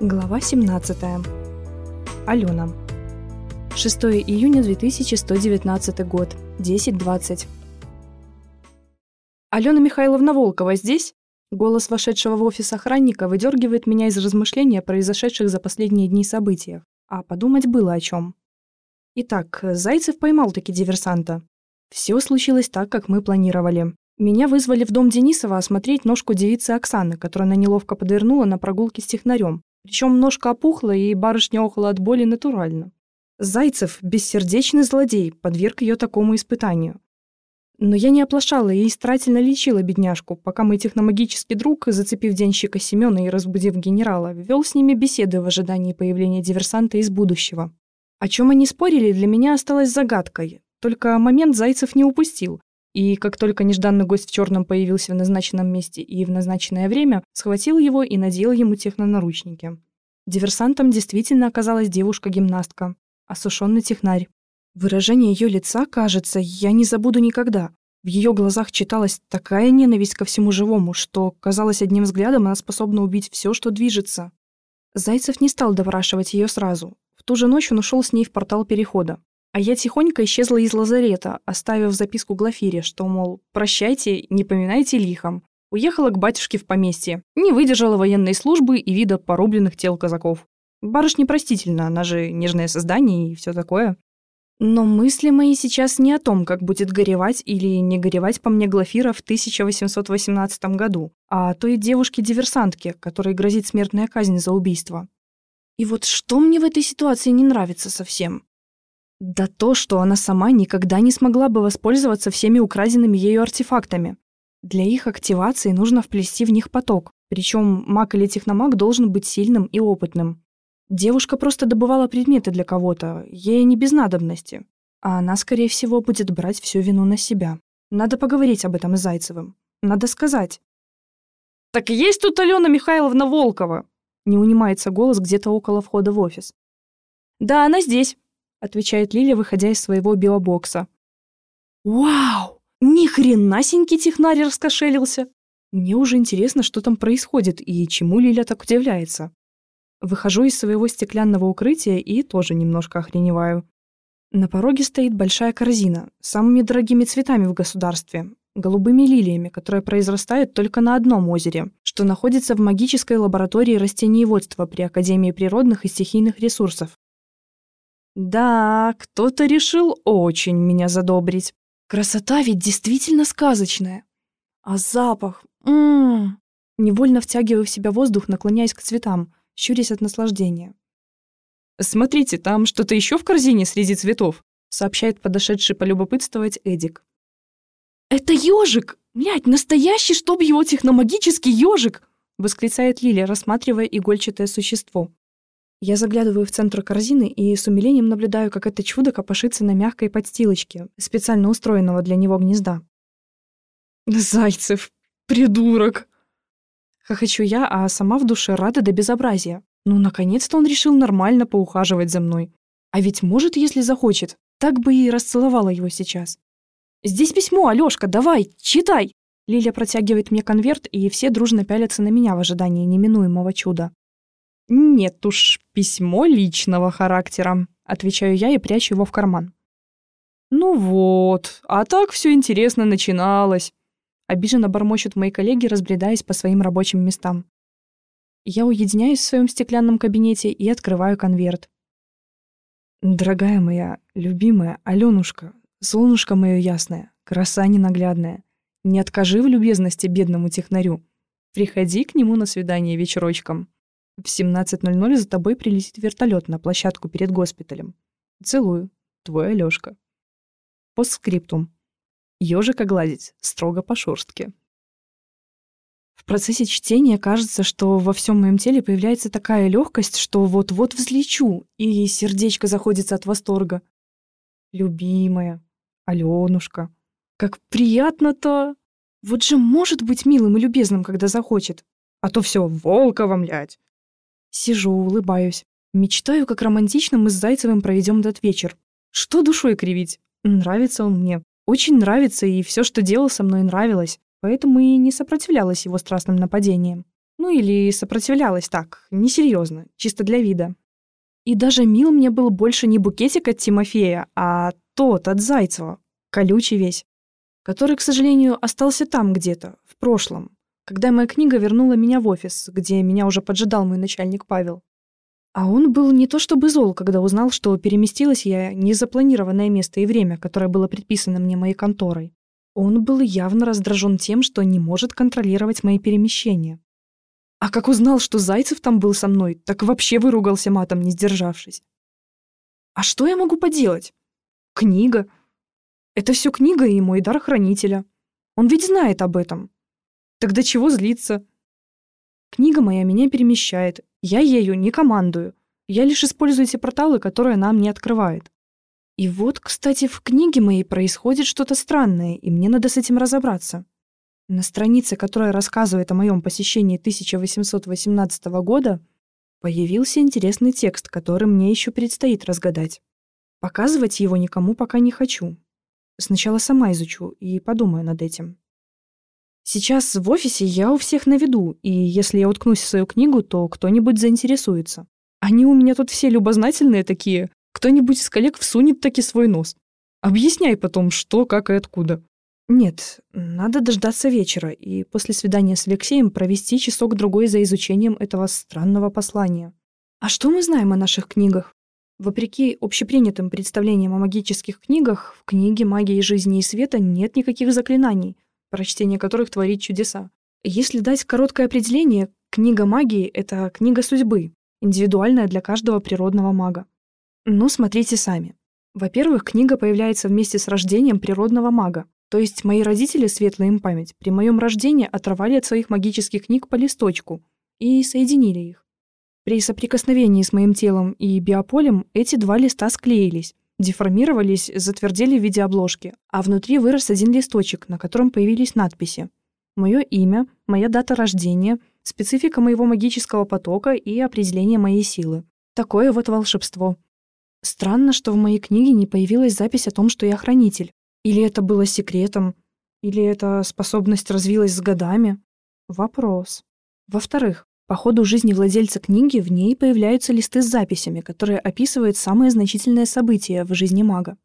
Глава 17. Алена. 6 июня 2119 год. 10.20. «Алена Михайловна Волкова здесь?» Голос вошедшего в офис охранника выдергивает меня из размышления о произошедших за последние дни событиях. А подумать было о чем. Итак, Зайцев поймал таки диверсанта. Все случилось так, как мы планировали. Меня вызвали в дом Денисова осмотреть ножку девицы Оксаны, которую она неловко подвернула на прогулке с технарем. Причем ножка опухла, и барышня охала от боли натурально. Зайцев, бессердечный злодей, подверг ее такому испытанию. Но я не оплошала и старательно лечила бедняжку, пока мой техномагический друг, зацепив денщика Семена и разбудив генерала, вел с ними беседы в ожидании появления диверсанта из будущего. О чем они спорили, для меня осталось загадкой. Только момент Зайцев не упустил. И как только нежданный гость в черном появился в назначенном месте и в назначенное время, схватил его и надел ему технонаручники. Диверсантом действительно оказалась девушка-гимнастка, осушенный технарь. Выражение ее лица, кажется, я не забуду никогда. В ее глазах читалась такая ненависть ко всему живому, что, казалось, одним взглядом она способна убить все, что движется. Зайцев не стал допрашивать ее сразу. В ту же ночь он ушел с ней в портал перехода. А я тихонько исчезла из лазарета, оставив записку Глафире, что, мол, прощайте, не поминайте лихом. Уехала к батюшке в поместье. Не выдержала военной службы и вида порубленных тел казаков. Барышня простительна, она же нежное создание и все такое. Но мысли мои сейчас не о том, как будет горевать или не горевать по мне Глафира в 1818 году, а о той девушке-диверсантке, которой грозит смертная казнь за убийство. И вот что мне в этой ситуации не нравится совсем? Да то, что она сама никогда не смогла бы воспользоваться всеми украденными ею артефактами. Для их активации нужно вплести в них поток, причем маг или техномаг должен быть сильным и опытным. Девушка просто добывала предметы для кого-то, ей не без надобности. А она, скорее всего, будет брать всю вину на себя. Надо поговорить об этом с Зайцевым. Надо сказать. «Так есть тут Алена Михайловна Волкова!» Не унимается голос где-то около входа в офис. «Да, она здесь», — отвечает Лиля, выходя из своего биобокса. «Вау! Ни хренасенький технарь раскошелился!» Мне уже интересно, что там происходит и чему Лиля так удивляется. Выхожу из своего стеклянного укрытия и тоже немножко охреневаю. На пороге стоит большая корзина с самыми дорогими цветами в государстве, голубыми лилиями, которые произрастают только на одном озере, что находится в магической лаборатории растениеводства при Академии природных и стихийных ресурсов. Да, кто-то решил очень меня задобрить. Красота ведь действительно сказочная. А запах... Ммм... Невольно втягиваю в себя воздух, наклоняясь к цветам – щурясь от наслаждения. «Смотрите, там что-то еще в корзине среди цветов», сообщает подошедший полюбопытствовать Эдик. «Это ежик! Блядь, настоящий, чтоб его техномагический ежик!» восклицает Лиля, рассматривая игольчатое существо. Я заглядываю в центр корзины и с умилением наблюдаю, как это чудо копошится на мягкой подстилочке, специально устроенного для него гнезда. «Зайцев, придурок!» Хохочу я, а сама в душе рада до безобразия. Ну, наконец-то он решил нормально поухаживать за мной. А ведь может, если захочет. Так бы и расцеловала его сейчас. «Здесь письмо, Алёшка, давай, читай!» Лиля протягивает мне конверт, и все дружно пялятся на меня в ожидании неминуемого чуда. «Нет уж, письмо личного характера», — отвечаю я и прячу его в карман. «Ну вот, а так все интересно начиналось. Обиженно бормочут мои коллеги, разбредаясь по своим рабочим местам. Я уединяюсь в своем стеклянном кабинете и открываю конверт. «Дорогая моя, любимая Алёнушка, солнышко мое ясное, краса ненаглядная, не откажи в любезности бедному технарю. Приходи к нему на свидание вечерочком. В 17.00 за тобой прилетит вертолет на площадку перед госпиталем. Целую. Твой Алёшка». Постскриптум. Ёжика гладить строго по шорстке. В процессе чтения кажется, что во всем моем теле появляется такая легкость, что вот-вот взлечу, и сердечко заходится от восторга. Любимая, Алёнушка, как приятно-то! Вот же может быть милым и любезным, когда захочет. А то все Волкова, млять. Сижу, улыбаюсь. Мечтаю, как романтично мы с Зайцевым проведем этот вечер. Что душой кривить? Нравится он мне очень нравится, и все, что делал со мной, нравилось, поэтому и не сопротивлялась его страстным нападениям. Ну или сопротивлялась так, несерьезно, чисто для вида. И даже мил мне был больше не букетик от Тимофея, а тот от Зайцева, колючий весь, который, к сожалению, остался там где-то, в прошлом, когда моя книга вернула меня в офис, где меня уже поджидал мой начальник Павел. А он был не то чтобы зол, когда узнал, что переместилась я не запланированное место и время, которое было предписано мне моей конторой. Он был явно раздражен тем, что не может контролировать мои перемещения. А как узнал, что Зайцев там был со мной, так вообще выругался матом, не сдержавшись. А что я могу поделать? Книга. Это все книга и мой дар хранителя. Он ведь знает об этом. Тогда чего злиться? Книга моя меня перемещает. Я ею не командую. Я лишь использую те порталы, которые она мне открывает. И вот, кстати, в книге моей происходит что-то странное, и мне надо с этим разобраться. На странице, которая рассказывает о моем посещении 1818 года, появился интересный текст, который мне еще предстоит разгадать. Показывать его никому пока не хочу. Сначала сама изучу и подумаю над этим. Сейчас в офисе я у всех на виду, и если я уткнусь в свою книгу, то кто-нибудь заинтересуется. Они у меня тут все любознательные такие. Кто-нибудь из коллег всунет таки свой нос. Объясняй потом, что, как и откуда. Нет, надо дождаться вечера и после свидания с Алексеем провести часок-другой за изучением этого странного послания. А что мы знаем о наших книгах? Вопреки общепринятым представлениям о магических книгах, в книге «Магии жизни и света» нет никаких заклинаний — прочтение которых творит чудеса. Если дать короткое определение, книга магии — это книга судьбы, индивидуальная для каждого природного мага. Ну, смотрите сами. Во-первых, книга появляется вместе с рождением природного мага. То есть мои родители, светлая им память, при моем рождении оторвали от своих магических книг по листочку и соединили их. При соприкосновении с моим телом и биополем эти два листа склеились, деформировались, затвердели в виде обложки, а внутри вырос один листочек, на котором появились надписи. Мое имя, моя дата рождения, специфика моего магического потока и определение моей силы. Такое вот волшебство. Странно, что в моей книге не появилась запись о том, что я хранитель. Или это было секретом, или эта способность развилась с годами. Вопрос. Во-вторых, по ходу жизни владельца книги в ней появляются листы с записями, которые описывают самые значительные события в жизни мага.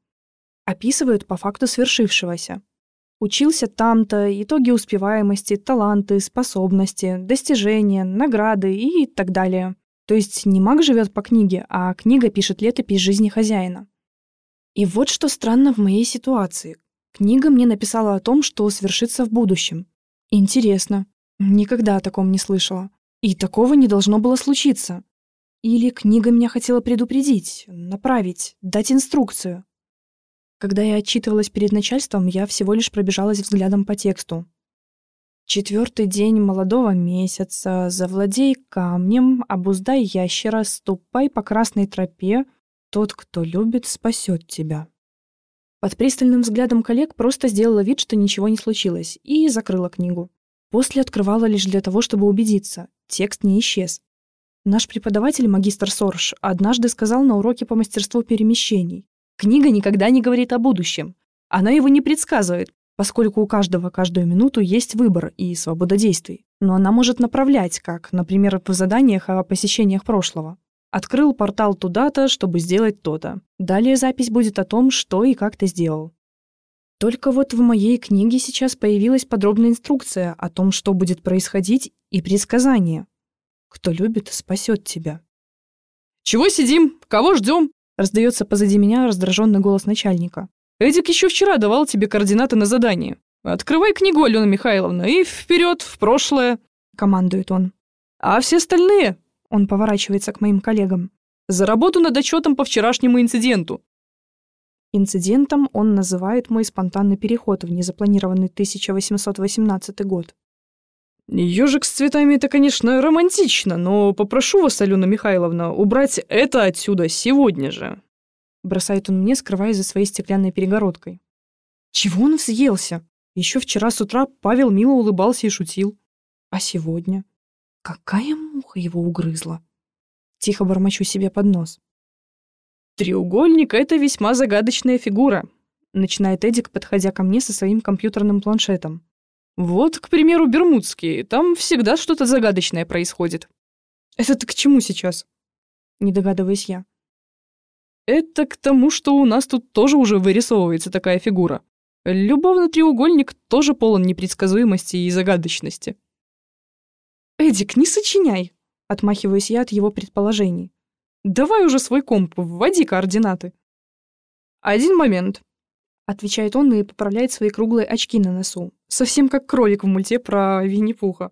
Описывают по факту свершившегося. Учился там-то, итоги успеваемости, таланты, способности, достижения, награды и так далее. То есть не маг живет по книге, а книга пишет летопись жизни хозяина. И вот что странно в моей ситуации. Книга мне написала о том, что свершится в будущем. Интересно. Никогда о таком не слышала. И такого не должно было случиться. Или книга меня хотела предупредить, направить, дать инструкцию. Когда я отчитывалась перед начальством, я всего лишь пробежалась взглядом по тексту. Четвертый день молодого месяца, завладей камнем, обуздай ящера, ступай по красной тропе, тот, кто любит, спасет тебя. Под пристальным взглядом коллег просто сделала вид, что ничего не случилось, и закрыла книгу. После открывала лишь для того, чтобы убедиться. Текст не исчез. Наш преподаватель, магистр Сорж, однажды сказал на уроке по мастерству перемещений. Книга никогда не говорит о будущем. Она его не предсказывает, поскольку у каждого каждую минуту есть выбор и свобода действий. Но она может направлять, как, например, в заданиях о посещениях прошлого. Открыл портал туда-то, чтобы сделать то-то. Далее запись будет о том, что и как ты сделал. Только вот в моей книге сейчас появилась подробная инструкция о том, что будет происходить, и предсказание. Кто любит, спасет тебя. «Чего сидим? Кого ждем?» раздается позади меня раздраженный голос начальника. «Эдик еще вчера давал тебе координаты на задание. Открывай книгу, Алена Михайловна, и вперед, в прошлое!» командует он. «А все остальные?» Он поворачивается к моим коллегам. «За работу над отчетом по вчерашнему инциденту. Инцидентом он называет мой спонтанный переход в незапланированный 1818 год. Ежик с цветами — это, конечно, романтично, но попрошу вас, Алена Михайловна, убрать это отсюда сегодня же. Бросает он мне, скрываясь за своей стеклянной перегородкой. Чего он взъелся? Еще вчера с утра Павел мило улыбался и шутил. А сегодня? Какая муха его угрызла? Тихо бормочу себе под нос. «Треугольник — это весьма загадочная фигура», — начинает Эдик, подходя ко мне со своим компьютерным планшетом. Вот, к примеру, Бермудские. Там всегда что-то загадочное происходит. Это ты к чему сейчас? Не догадываюсь я. Это к тому, что у нас тут тоже уже вырисовывается такая фигура. Любовный треугольник тоже полон непредсказуемости и загадочности. «Эдик, не сочиняй!» — отмахиваюсь я от его предположений. «Давай уже свой комп, вводи координаты». «Один момент», — отвечает он и поправляет свои круглые очки на носу. Совсем как кролик в мульте про Винни-Пуха.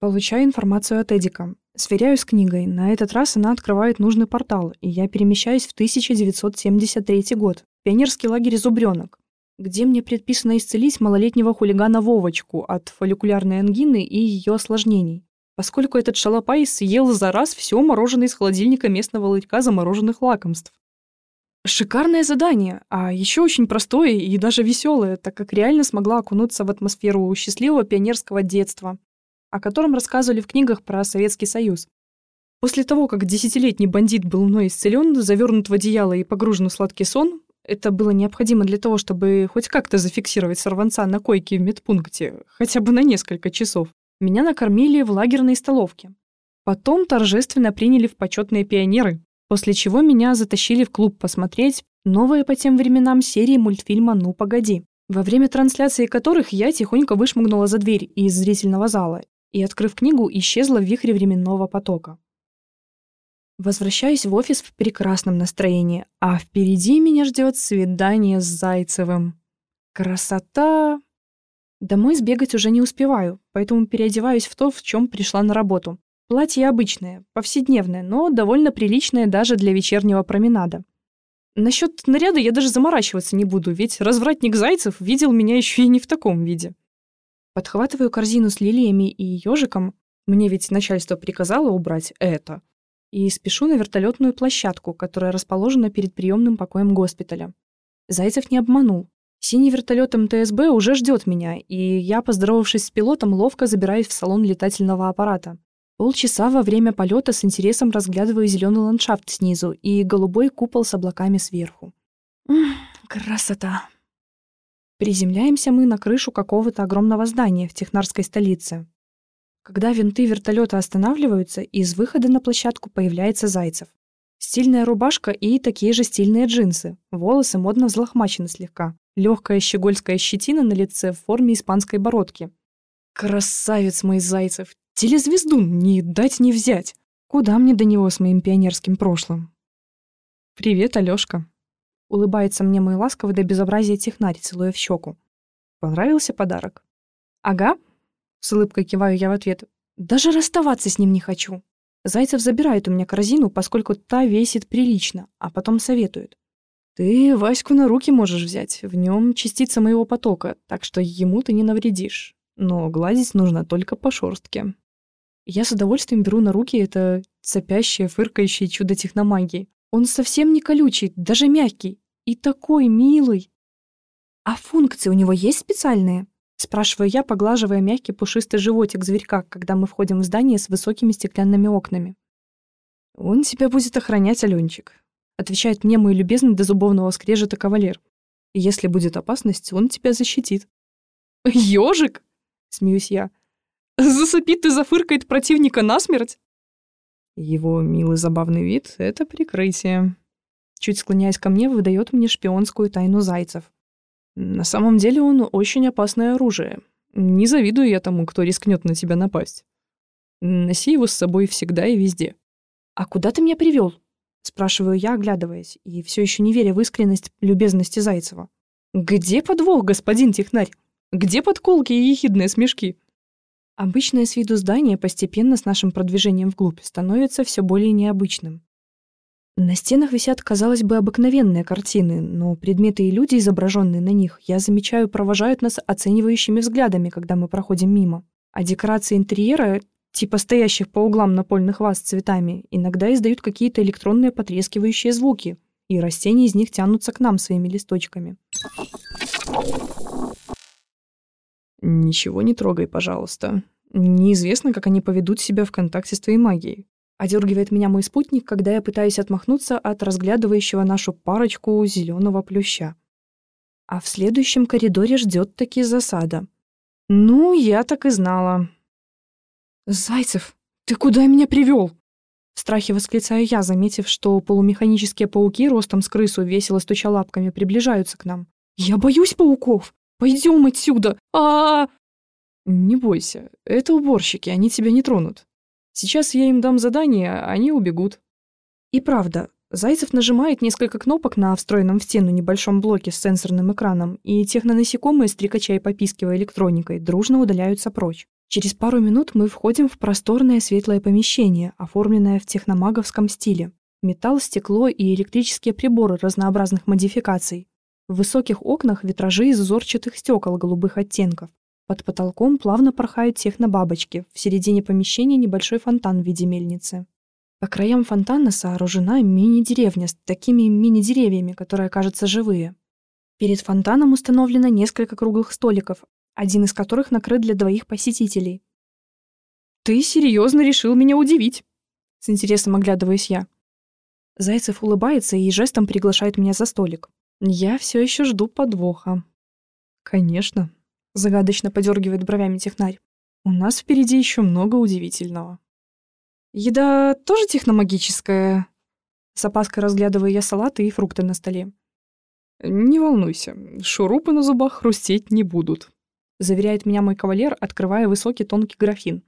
Получаю информацию от Эдика. Сверяю с книгой. На этот раз она открывает нужный портал, и я перемещаюсь в 1973 год. Пионерский лагерь «Зубрёнок», где мне предписано исцелить малолетнего хулигана Вовочку от фолликулярной ангины и ее осложнений, поскольку этот шалопай съел за раз все мороженое из холодильника местного ларька замороженных лакомств. Шикарное задание, а еще очень простое и даже веселое, так как реально смогла окунуться в атмосферу счастливого пионерского детства, о котором рассказывали в книгах про Советский Союз. После того, как десятилетний бандит был мной исцелен, завернут в одеяло и погружен в сладкий сон, это было необходимо для того, чтобы хоть как-то зафиксировать сорванца на койке в медпункте, хотя бы на несколько часов. Меня накормили в лагерной столовке. Потом торжественно приняли в почетные пионеры, после чего меня затащили в клуб посмотреть новые по тем временам серии мультфильма «Ну, погоди», во время трансляции которых я тихонько вышмыгнула за дверь из зрительного зала и, открыв книгу, исчезла в вихре временного потока. Возвращаюсь в офис в прекрасном настроении, а впереди меня ждет свидание с Зайцевым. Красота! Домой сбегать уже не успеваю, поэтому переодеваюсь в то, в чем пришла на работу. Платье обычное, повседневное, но довольно приличное даже для вечернего променада. Насчет наряда я даже заморачиваться не буду, ведь развратник Зайцев видел меня еще и не в таком виде. Подхватываю корзину с лилиями и ежиком, мне ведь начальство приказало убрать это, и спешу на вертолетную площадку, которая расположена перед приемным покоем госпиталя. Зайцев не обманул. Синий вертолет МТСБ уже ждет меня, и я, поздоровавшись с пилотом, ловко забираюсь в салон летательного аппарата. Полчаса во время полета с интересом разглядываю зеленый ландшафт снизу и голубой купол с облаками сверху. М красота. Приземляемся мы на крышу какого-то огромного здания в технарской столице. Когда винты вертолета останавливаются, из выхода на площадку появляется Зайцев. Стильная рубашка и такие же стильные джинсы. Волосы модно взлохмачены слегка. Легкая щегольская щетина на лице в форме испанской бородки. Красавец мой Зайцев! Телезвезду не дать не взять. Куда мне до него с моим пионерским прошлым? «Привет, Алёшка!» Улыбается мне мой ласковый до безобразия технарь, целуя в щеку. «Понравился подарок?» «Ага», — с улыбкой киваю я в ответ. «Даже расставаться с ним не хочу». Зайцев забирает у меня корзину, поскольку та весит прилично, а потом советует. «Ты Ваську на руки можешь взять, в нем частица моего потока, так что ему ты не навредишь. Но гладить нужно только по шорстке». Я с удовольствием беру на руки это цепящее, фыркающее чудо техномагии. Он совсем не колючий, даже мягкий. И такой милый. А функции у него есть специальные? Спрашиваю я, поглаживая мягкий пушистый животик зверька, когда мы входим в здание с высокими стеклянными окнами. «Он тебя будет охранять, Аленчик», — отвечает мне мой любезный до зубовного скрежета кавалер. «Если будет опасность, он тебя защитит». «Ёжик?» — смеюсь я. Засыпит и зафыркает противника насмерть? Его милый забавный вид — это прикрытие. Чуть склоняясь ко мне, выдает мне шпионскую тайну зайцев. На самом деле он очень опасное оружие. Не завидую я тому, кто рискнет на тебя напасть. Носи его с собой всегда и везде. «А куда ты меня привел? спрашиваю я, оглядываясь, и все еще не веря в искренность любезности Зайцева. «Где подвох, господин технарь? Где подколки и ехидные смешки?» Обычное с виду здание постепенно с нашим продвижением вглубь становится все более необычным. На стенах висят, казалось бы, обыкновенные картины, но предметы и люди, изображенные на них, я замечаю, провожают нас оценивающими взглядами, когда мы проходим мимо. А декорации интерьера, типа стоящих по углам напольных ваз с цветами, иногда издают какие-то электронные потрескивающие звуки, и растения из них тянутся к нам своими листочками. «Ничего не трогай, пожалуйста. Неизвестно, как они поведут себя в контакте с твоей магией». Одергивает меня мой спутник, когда я пытаюсь отмахнуться от разглядывающего нашу парочку зеленого плюща. А в следующем коридоре ждет таки засада. Ну, я так и знала. Зайцев, ты куда меня привел? В страхе восклицаю я, заметив, что полумеханические пауки ростом с крысу весело стуча лапками приближаются к нам. Я боюсь пауков. Пойдем отсюда. А, -а, -а Не бойся, это уборщики, они тебя не тронут. Сейчас я им дам задание, они убегут. И правда, Зайцев нажимает несколько кнопок на встроенном в стену небольшом блоке с сенсорным экраном, и технонасекомые, стрекача и попискивая электроникой, дружно удаляются прочь. Через пару минут мы входим в просторное светлое помещение, оформленное в техномаговском стиле. Металл, стекло и электрические приборы разнообразных модификаций. В высоких окнах витражи из узорчатых стекол голубых оттенков. Под потолком плавно порхают технобабочки, в середине помещения небольшой фонтан в виде мельницы. По краям фонтана сооружена мини-деревня с такими мини-деревьями, которые кажутся живые. Перед фонтаном установлено несколько круглых столиков, один из которых накрыт для двоих посетителей. «Ты серьезно решил меня удивить?» С интересом оглядываюсь я. Зайцев улыбается и жестом приглашает меня за столик. Я все еще жду подвоха. «Конечно», — загадочно подергивает бровями технарь. «У нас впереди еще много удивительного». Еда тоже техномагическая? С опаской разглядываю я салаты и фрукты на столе. Не волнуйся, шурупы на зубах хрустеть не будут. Заверяет меня мой кавалер, открывая высокий тонкий графин.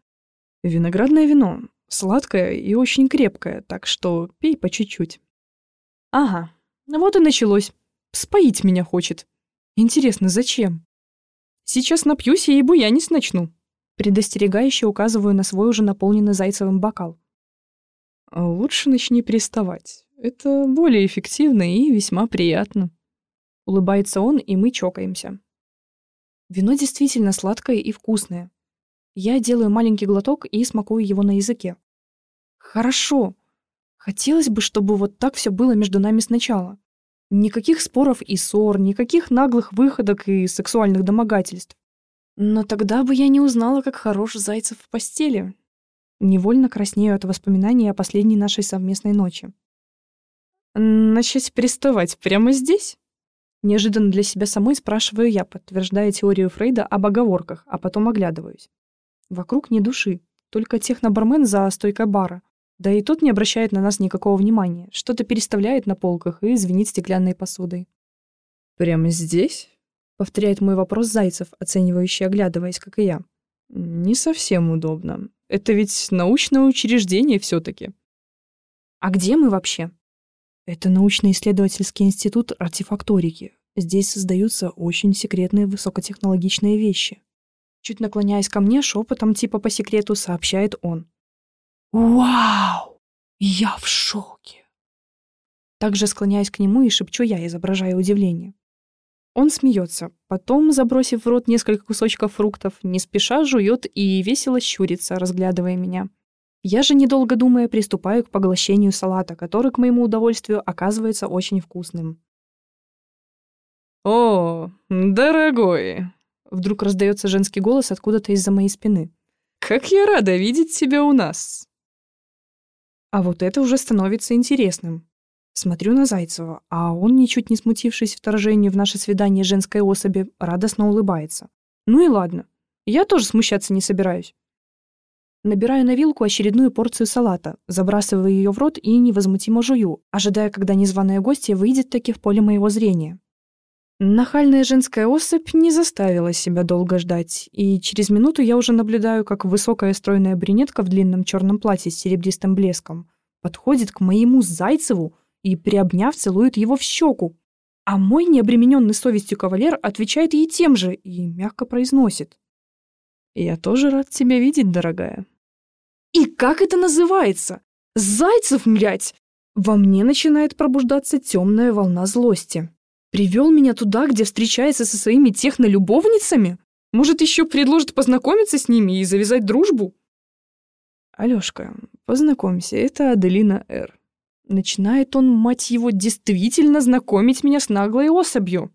Виноградное вино. Сладкое и очень крепкое, так что пей по чуть-чуть. Ага, вот и началось. Споить меня хочет. Интересно, зачем? Сейчас напьюсь и буянить начну. Предостерегающе указываю на свой уже наполненный Зайцевым бокал. А «Лучше начни приставать. Это более эффективно и весьма приятно». Улыбается он, и мы чокаемся. Вино действительно сладкое и вкусное. Я делаю маленький глоток и смакую его на языке. Хорошо. Хотелось бы, чтобы вот так все было между нами сначала. Никаких споров и ссор, никаких наглых выходок и сексуальных домогательств. Но тогда бы я не узнала, как хорош Зайцев в постели. Невольно краснею от воспоминаний о последней нашей совместной ночи. «Начать приставать прямо здесь?» Неожиданно для себя самой спрашиваю я, подтверждая теорию Фрейда об оговорках, а потом оглядываюсь. Вокруг ни души, только технобармен за стойкой бара. Да и тот не обращает на нас никакого внимания, что-то переставляет на полках и звенит стеклянной посудой. «Прямо здесь?» Повторяет мой вопрос Зайцев, оценивающий, оглядываясь, как и я. Не совсем удобно. Это ведь научное учреждение все таки А где мы вообще? Это научно-исследовательский институт артефакторики. Здесь создаются очень секретные высокотехнологичные вещи. Чуть наклоняясь ко мне, шепотом типа по секрету сообщает он. «Вау! Я в шоке!» Также склоняюсь к нему и шепчу я, изображая удивление. Он смеется, потом, забросив в рот несколько кусочков фруктов, не спеша жует и весело щурится, разглядывая меня. Я же, недолго думая, приступаю к поглощению салата, который, к моему удовольствию, оказывается очень вкусным. «О, дорогой!» Вдруг раздается женский голос откуда-то из-за моей спины. «Как я рада видеть тебя у нас!» А вот это уже становится интересным. Смотрю на Зайцева, а он, ничуть не смутившись вторжению в наше свидание женской особи, радостно улыбается. Ну и ладно. Я тоже смущаться не собираюсь. Набираю на вилку очередную порцию салата, забрасываю ее в рот и невозмутимо жую, ожидая, когда незваная гостья выйдет таки в поле моего зрения. Нахальная женская особь не заставила себя долго ждать, и через минуту я уже наблюдаю, как высокая стройная брюнетка в длинном черном платье с серебристым блеском подходит к моему Зайцеву и, приобняв, целует его в щеку. А мой необремененный совестью кавалер отвечает ей тем же и мягко произносит. «Я тоже рад тебя видеть, дорогая». «И как это называется? Зайцев, млять!» Во мне начинает пробуждаться темная волна злости. Привел меня туда, где встречается со своими технолюбовницами? Может, еще предложит познакомиться с ними и завязать дружбу? Алешка, познакомься, это Аделина Р. Начинает он, мать его, действительно знакомить меня с наглой особью.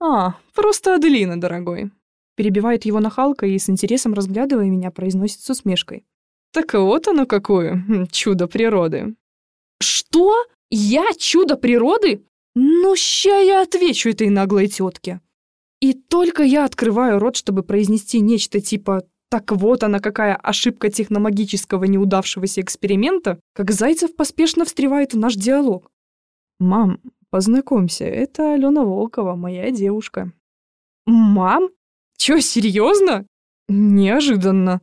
«А, просто Аделина, дорогой», — перебивает его нахалка и с интересом разглядывая меня, произносит с усмешкой. «Так вот оно какое, чудо природы». «Что? Я чудо природы? Ну, ща я отвечу этой наглой тетке». И только я открываю рот, чтобы произнести нечто типа «так вот она какая ошибка техномагического неудавшегося эксперимента», как Зайцев поспешно встревает в наш диалог. «Мам, познакомься, это Алена Волкова, моя девушка». «Мам? Чё, серьезно? Неожиданно».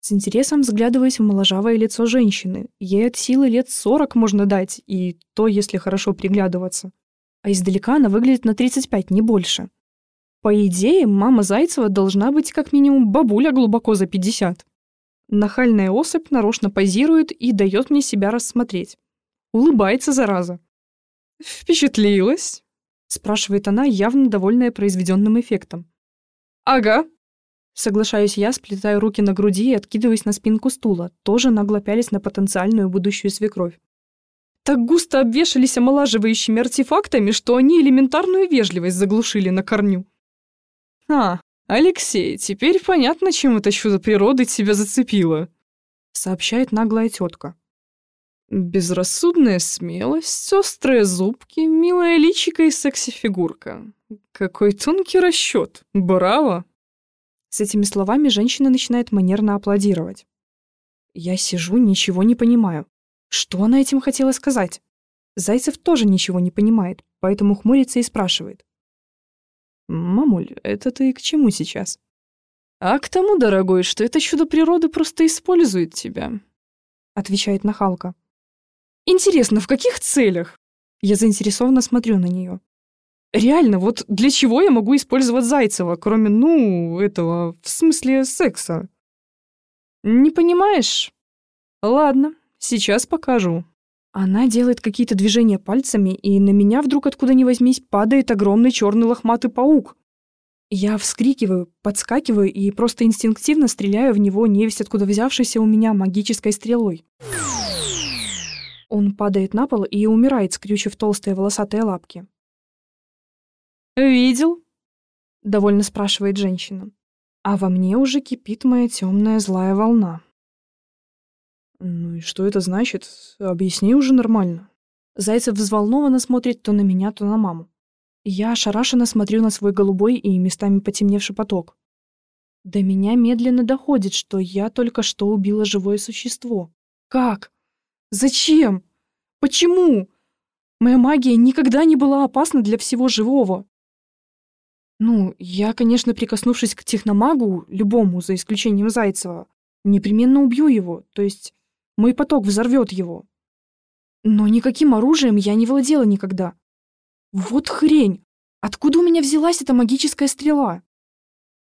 С интересом взглядываясь в моложавое лицо женщины. Ей от силы лет сорок можно дать, и то, если хорошо приглядываться. А издалека она выглядит на 35, не больше. По идее, мама Зайцева должна быть как минимум бабуля глубоко за 50. Нахальная особь нарочно позирует и дает мне себя рассмотреть. Улыбается, зараза. «Впечатлилась?» — спрашивает она, явно довольная произведенным эффектом. «Ага». Соглашаюсь я, сплетаю руки на груди и откидываюсь на спинку стула, тоже нагло пялись на потенциальную будущую свекровь. Так густо обвешались омолаживающими артефактами, что они элементарную вежливость заглушили на корню. «А, Алексей, теперь понятно, чем это чудо природы тебя зацепило», сообщает наглая тетка. Безрассудная смелость, острые зубки, милая личика и секси-фигурка. Какой тонкий расчет. Браво! С этими словами женщина начинает манерно аплодировать. Я сижу, ничего не понимаю. Что она этим хотела сказать? Зайцев тоже ничего не понимает, поэтому хмурится и спрашивает. «Мамуль, это ты к чему сейчас?» «А к тому, дорогой, что это чудо природы просто использует тебя», — отвечает нахалка. «Интересно, в каких целях?» Я заинтересованно смотрю на нее. Реально, вот для чего я могу использовать Зайцева, кроме, ну, этого, в смысле секса? Не понимаешь? Ладно, сейчас покажу. Она делает какие-то движения пальцами, и на меня вдруг откуда ни возьмись падает огромный черный лохматый паук. Я вскрикиваю, подскакиваю и просто инстинктивно стреляю в него невесть откуда взявшейся у меня магической стрелой. Он падает на пол и умирает, скрючив толстые волосатые лапки. «Видел?» — довольно спрашивает женщина. А во мне уже кипит моя темная злая волна. «Ну и что это значит? Объясни уже нормально». Зайцев взволнованно смотрит то на меня, то на маму. Я ошарашенно смотрю на свой голубой и местами потемневший поток. До меня медленно доходит, что я только что убила живое существо. Как? Зачем? Почему? Моя магия никогда не была опасна для всего живого. Ну, я, конечно, прикоснувшись к техномагу, любому, за исключением Зайцева, непременно убью его, то есть мой поток взорвет его. Но никаким оружием я не владела никогда. Вот хрень! Откуда у меня взялась эта магическая стрела?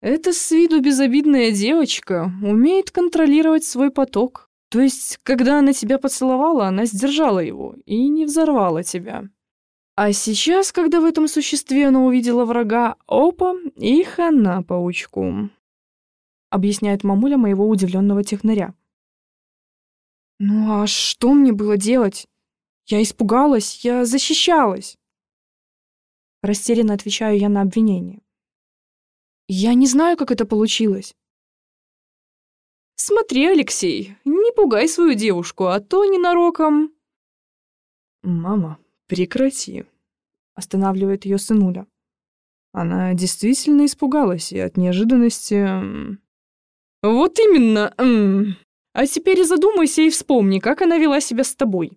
Эта с виду безобидная девочка умеет контролировать свой поток. То есть, когда она тебя поцеловала, она сдержала его и не взорвала тебя. А сейчас, когда в этом существе она увидела врага, опа, и хана паучку. Объясняет мамуля моего удивленного технаря. Ну а что мне было делать? Я испугалась, я защищалась. Растерянно отвечаю я на обвинение. Я не знаю, как это получилось. Смотри, Алексей, не пугай свою девушку, а то ненароком... Мама, прекрати. Останавливает ее сынуля. Она действительно испугалась и от неожиданности... Вот именно, а теперь задумайся и вспомни, как она вела себя с тобой.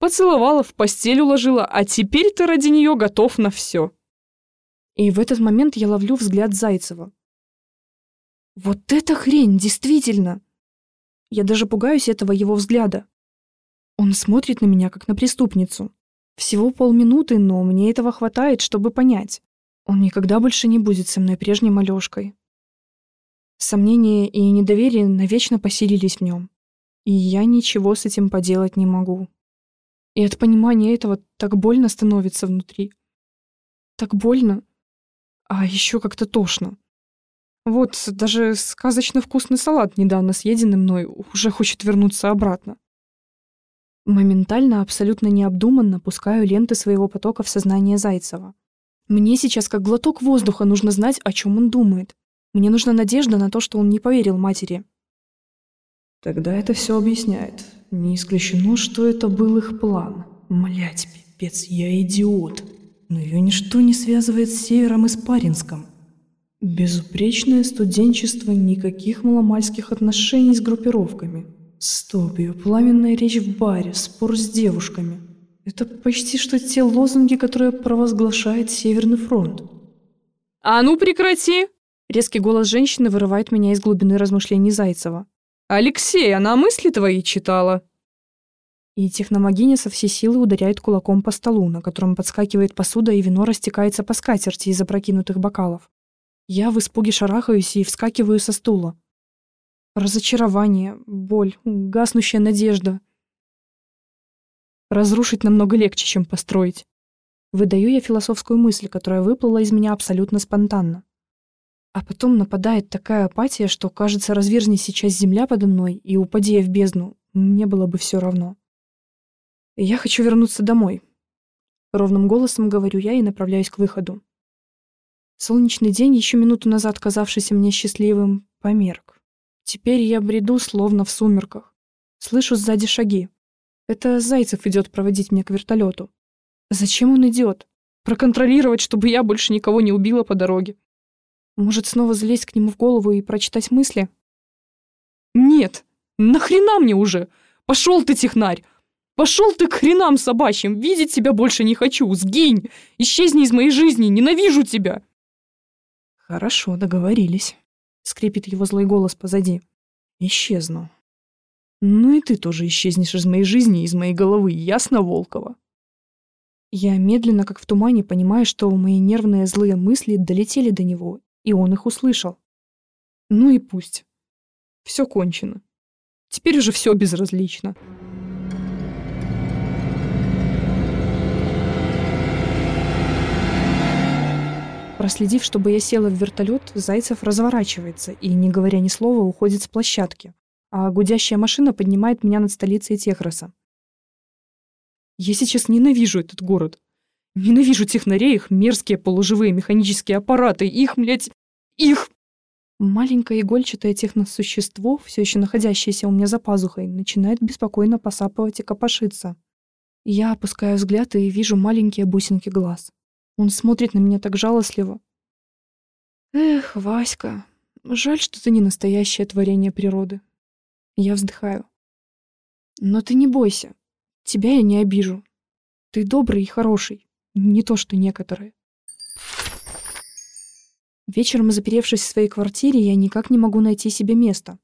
Поцеловала, в постель уложила, а теперь ты ради нее готов на все. И в этот момент я ловлю взгляд Зайцева. Вот это хрень, действительно! Я даже пугаюсь этого его взгляда. Он смотрит на меня, как на преступницу. Всего полминуты, но мне этого хватает, чтобы понять. Он никогда больше не будет со мной прежней малёшкой. Сомнения и недоверие навечно поселились в нем. И я ничего с этим поделать не могу. И от понимания этого так больно становится внутри. Так больно, а еще как-то тошно. Вот даже сказочно вкусный салат, недавно съеденный мной, уже хочет вернуться обратно. Моментально, абсолютно необдуманно пускаю ленты своего потока в сознание Зайцева. Мне сейчас как глоток воздуха нужно знать, о чем он думает. Мне нужна надежда на то, что он не поверил матери. Тогда это все объясняет. Не исключено, что это был их план. Млять, пипец, я идиот. но ее ничто не связывает с Севером и Спаринском. Безупречное студенчество, никаких маломальских отношений с группировками. Стоп, ее пламенная речь в баре, спор с девушками. Это почти что те лозунги, которые провозглашает Северный фронт. «А ну прекрати!» Резкий голос женщины вырывает меня из глубины размышлений Зайцева. «Алексей, она мысли твои читала!» И техномагиня со всей силы ударяет кулаком по столу, на котором подскакивает посуда, и вино растекается по скатерти из опрокинутых бокалов. Я в испуге шарахаюсь и вскакиваю со стула. Разочарование, боль, гаснущая надежда. Разрушить намного легче, чем построить. Выдаю я философскую мысль, которая выплыла из меня абсолютно спонтанно. А потом нападает такая апатия, что, кажется, разверзни сейчас земля подо мной, и упади я в бездну, мне было бы все равно. Я хочу вернуться домой. Ровным голосом говорю я и направляюсь к выходу. Солнечный день, еще минуту назад казавшийся мне счастливым, померк. Теперь я бреду, словно в сумерках. Слышу сзади шаги. Это Зайцев идет проводить меня к вертолету. Зачем он идет? Проконтролировать, чтобы я больше никого не убила по дороге. Может, снова залезть к нему в голову и прочитать мысли? Нет, нахрена мне уже? Пошел ты, технарь! Пошел ты к хренам собачьим, видеть тебя больше не хочу, сгинь, исчезни из моей жизни, ненавижу тебя. Хорошо, договорились. Скрипит его злой голос позади. Исчезну. Ну и ты тоже исчезнешь из моей жизни, из моей головы, ясно, Волкова? Я медленно, как в тумане, понимаю, что мои нервные злые мысли долетели до него, и он их услышал. Ну и пусть. Все кончено. Теперь уже все безразлично. Проследив, чтобы я села в вертолет, Зайцев разворачивается и, не говоря ни слова, уходит с площадки, а гудящая машина поднимает меня над столицей Техроса. Я сейчас ненавижу этот город. Ненавижу технарей, их мерзкие полуживые механические аппараты, их, блядь, их... Маленькое игольчатое техносущество, все еще находящееся у меня за пазухой, начинает беспокойно посапывать и копошиться. Я опускаю взгляд и вижу маленькие бусинки глаз. Он смотрит на меня так жалостливо. Эх, Васька, жаль, что ты не настоящее творение природы. Я вздыхаю. Но ты не бойся. Тебя я не обижу. Ты добрый и хороший. Не то, что некоторые. Вечером, заперевшись в своей квартире, я никак не могу найти себе места.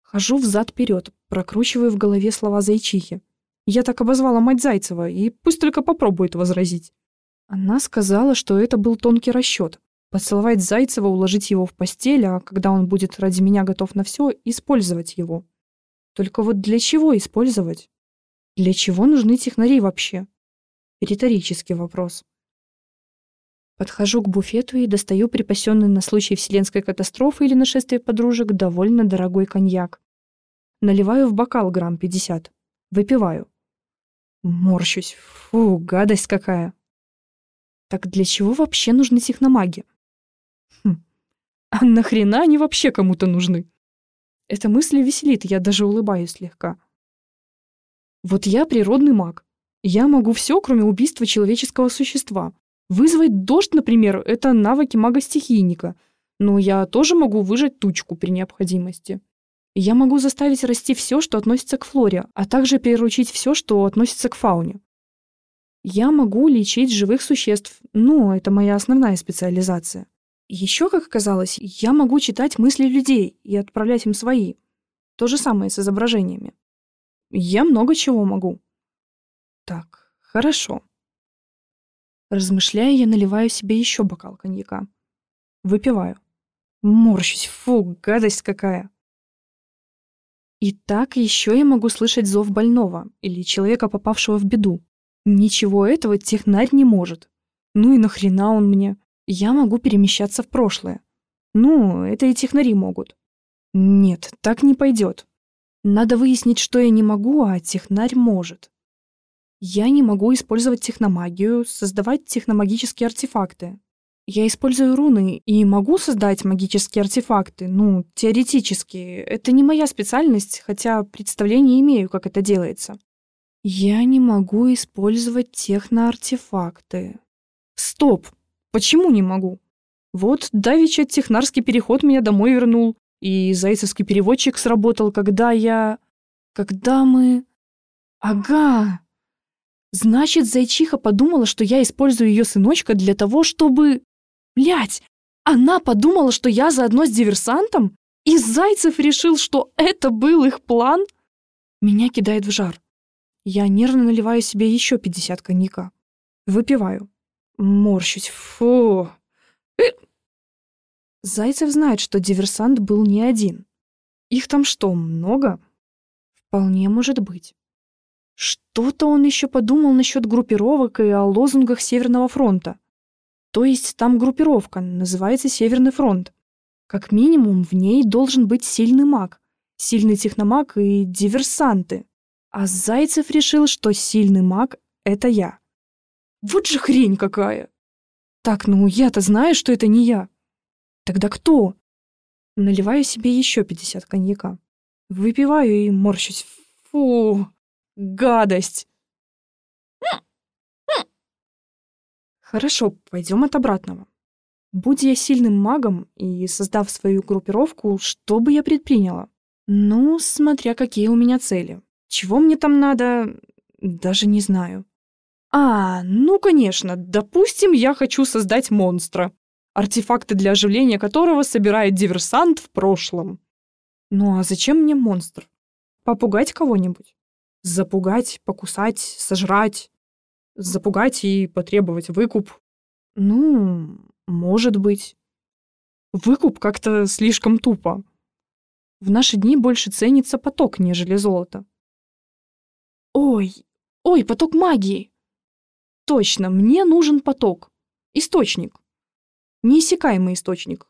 Хожу взад-вперед, прокручиваю в голове слова зайчихи. Я так обозвала мать Зайцева, и пусть только попробует возразить. Она сказала, что это был тонкий расчет. Поцеловать Зайцева, уложить его в постель, а когда он будет ради меня готов на все, использовать его. Только вот для чего использовать? Для чего нужны технари вообще? Риторический вопрос. Подхожу к буфету и достаю припасенный на случай вселенской катастрофы или нашествия подружек довольно дорогой коньяк. Наливаю в бокал грамм 50. Выпиваю. Морщусь. Фу, гадость какая. Так для чего вообще нужны техномаги? Хм. А нахрена они вообще кому-то нужны? Эта мысль веселит, я даже улыбаюсь слегка. Вот я природный маг. Я могу все, кроме убийства человеческого существа. Вызвать дождь, например, это навыки мага-стихийника. Но я тоже могу выжать тучку при необходимости. Я могу заставить расти все, что относится к флоре, а также переручить все, что относится к фауне. Я могу лечить живых существ, ну, это моя основная специализация. Еще, как оказалось, я могу читать мысли людей и отправлять им свои. То же самое с изображениями. Я много чего могу. Так, хорошо. Размышляя, я наливаю себе еще бокал коньяка. Выпиваю. Морщусь, фу, гадость какая. И так еще я могу слышать зов больного или человека, попавшего в беду. Ничего этого технарь не может. Ну и нахрена он мне? Я могу перемещаться в прошлое. Ну, это и технари могут. Нет, так не пойдет. Надо выяснить, что я не могу, а технарь может. Я не могу использовать техномагию, создавать техномагические артефакты. Я использую руны и могу создать магические артефакты, ну, теоретически. Это не моя специальность, хотя представление имею, как это делается. Я не могу использовать техноартефакты. Стоп! Почему не могу? Вот давеча технарский переход меня домой вернул, и зайцевский переводчик сработал, когда я... Когда мы... Ага. Значит, зайчиха подумала, что я использую ее сыночка для того, чтобы... Блять, она подумала, что я заодно с диверсантом? И Зайцев решил, что это был их план? Меня кидает в жар. Я нервно наливаю себе еще 50 коньяка. Выпиваю. Морщусь. Фу. Зайцев знает, что диверсант был не один. Их там что, много? Вполне может быть. Что-то он еще подумал насчет группировок и о лозунгах Северного фронта. То есть там группировка, называется Северный фронт. Как минимум в ней должен быть сильный маг, сильный техномаг и диверсанты. А Зайцев решил, что сильный маг — это я. Вот же хрень какая! Так, ну я-то знаю, что это не я. Тогда кто? Наливаю себе еще 50 коньяка. Выпиваю и морщусь. Фу, гадость. Хорошо, пойдем от обратного. Будь я сильным магом и создав свою группировку, что бы я предприняла? Ну, смотря какие у меня цели. Чего мне там надо, даже не знаю. А, ну, конечно, допустим, я хочу создать монстра, артефакты для оживления которого собирает диверсант в прошлом. Ну а зачем мне монстр? Попугать кого-нибудь? Запугать, покусать, сожрать? Запугать и потребовать выкуп? Ну, может быть. Выкуп как-то слишком тупо. В наши дни больше ценится поток, нежели золото. Ой, ой, поток магии. Точно, мне нужен поток. Источник. Неиссякаемый источник.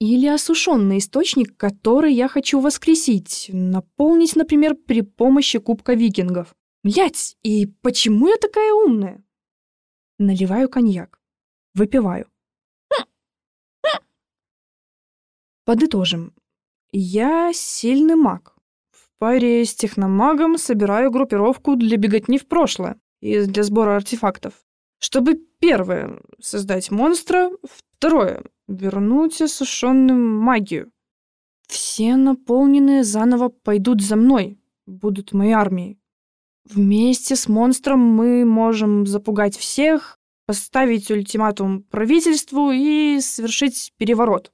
Или осушенный источник, который я хочу воскресить, наполнить, например, при помощи кубка викингов. Блять, и почему я такая умная? Наливаю коньяк. Выпиваю. Подытожим. Я сильный маг. В паре с техномагом собираю группировку для беготни в прошлое и для сбора артефактов. Чтобы, первое, создать монстра, второе, вернуть осушенным магию. Все наполненные заново пойдут за мной, будут моей армией. Вместе с монстром мы можем запугать всех, поставить ультиматум правительству и совершить переворот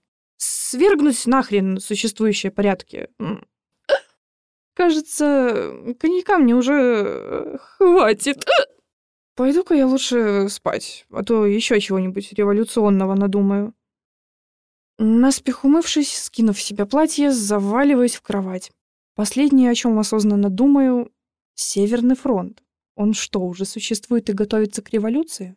свергнуть нахрен существующие порядки. Кажется, коньяка мне уже э, хватит. Пойду-ка я лучше спать, а то еще чего-нибудь революционного надумаю. Наспех умывшись, скинув в себя платье, заваливаюсь в кровать. Последнее, о чем осознанно думаю, — Северный фронт. Он что, уже существует и готовится к революции?